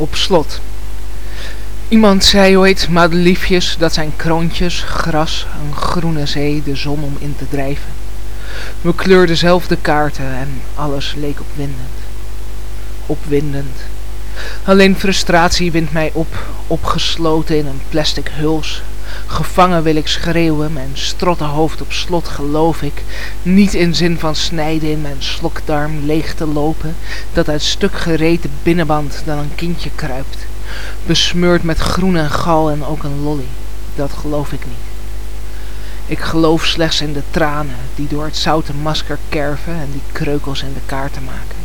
op slot. Iemand zei ooit, madeliefjes, dat zijn kroontjes, gras, een groene zee, de zon om in te drijven. We kleurden zelf de kaarten en alles leek opwindend. Opwindend. Alleen frustratie wint mij op, opgesloten in een plastic huls. Gevangen wil ik schreeuwen, mijn strottenhoofd op slot geloof ik, niet in zin van snijden in mijn slokdarm leeg te lopen, dat uit stuk gereten binnenband dan een kindje kruipt, besmeurd met groen en gal en ook een lolly, dat geloof ik niet. Ik geloof slechts in de tranen die door het zoute masker kerven en die kreukels in de kaarten maken.